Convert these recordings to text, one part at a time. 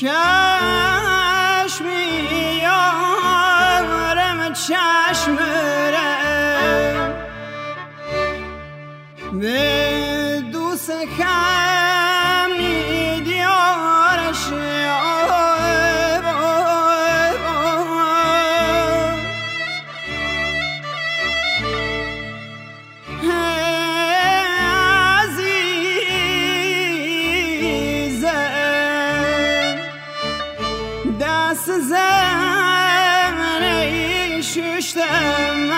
چشمی یارم چشم به دوست خمی دیارش دست زمره ششتم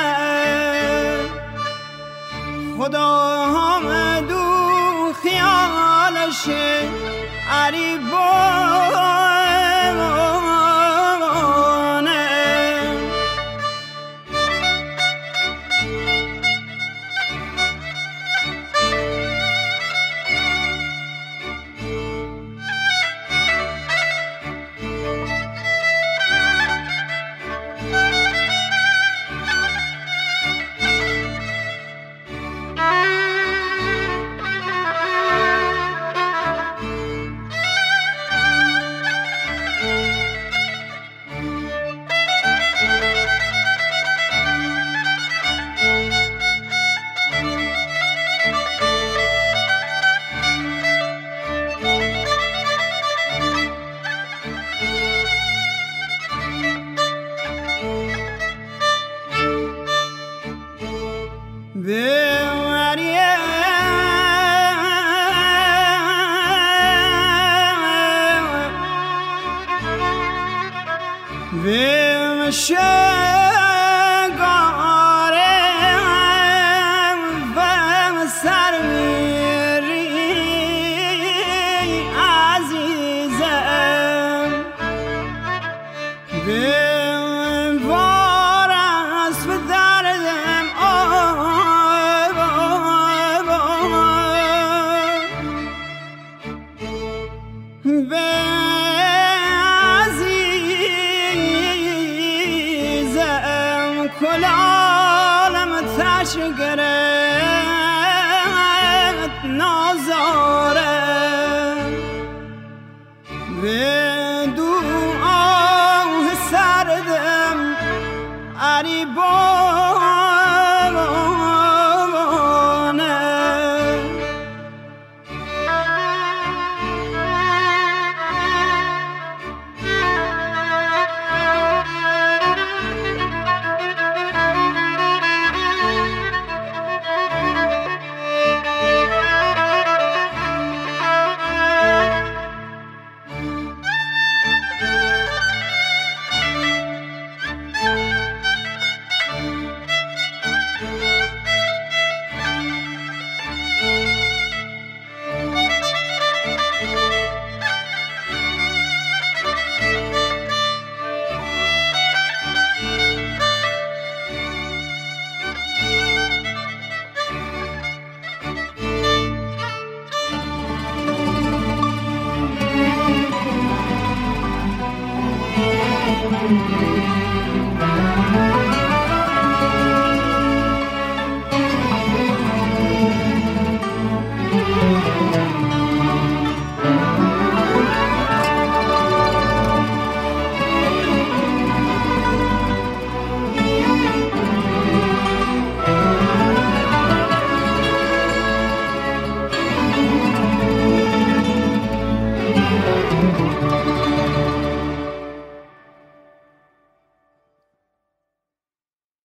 خدا هم دو خیالش عریبان There, Michelle. کل عالم تش گرفت نازاره.